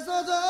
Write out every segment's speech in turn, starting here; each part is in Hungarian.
so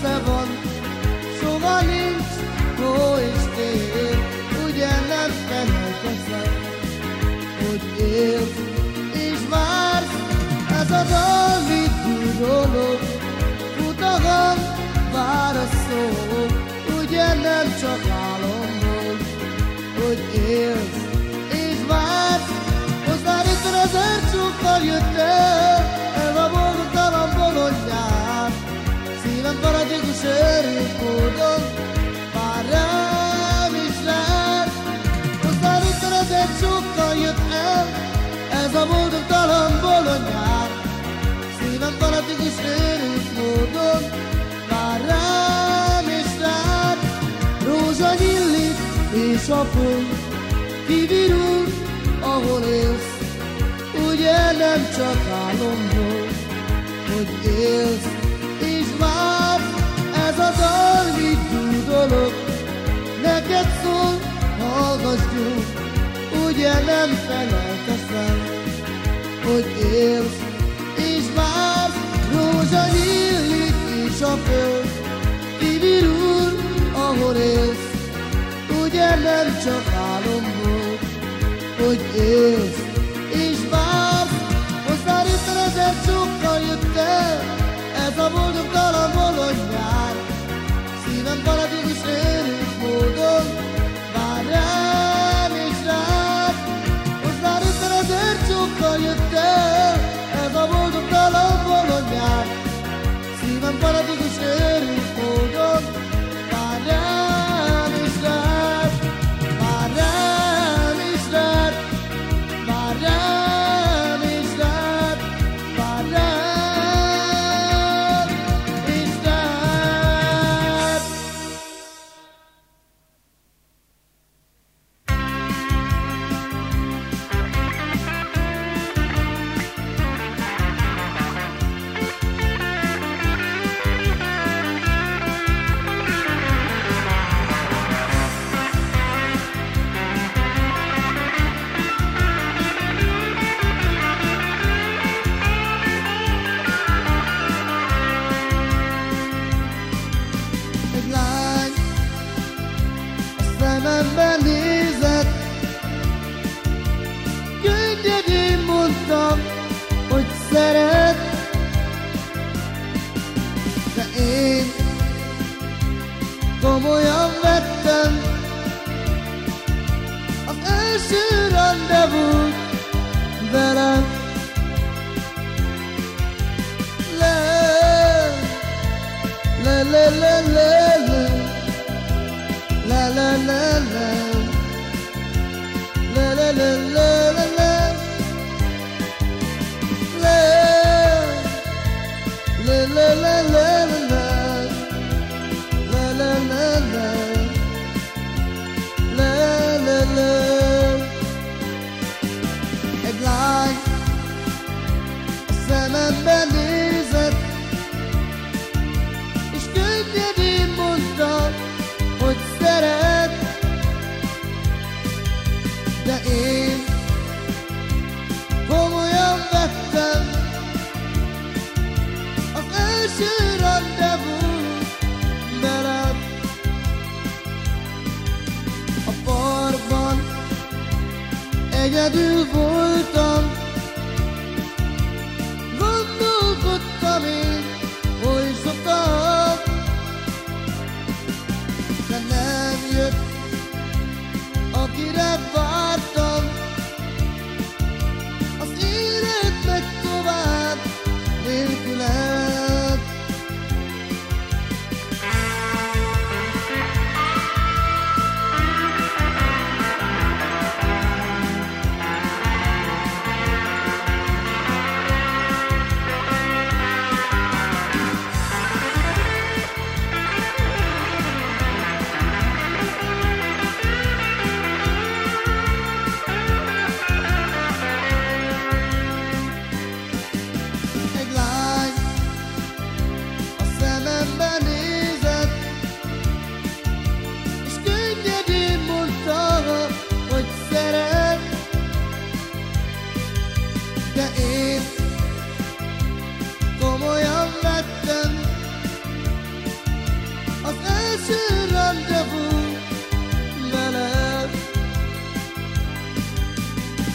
Savoy. bár ugye nem csak álom hogy élsz és vársz, most már itt az ercsúkkal jött el, el a boldogtalan bolondját, szívem paradikus örült módon. szapon kivirul, ahol élsz, ugye nem csak álomból, hogy élsz és vársz, ez a dal mit dolog, neked szól, hallgass jó, ugye nem felelteszel, hogy élsz és vársz, rózsa nyílik és a föld, kivirul, ahol élsz nem csak álom volt, hogy élsz البلد فإن Como wetten Als eerste rendezvous bellen La la la la la la la la la du vent.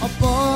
upon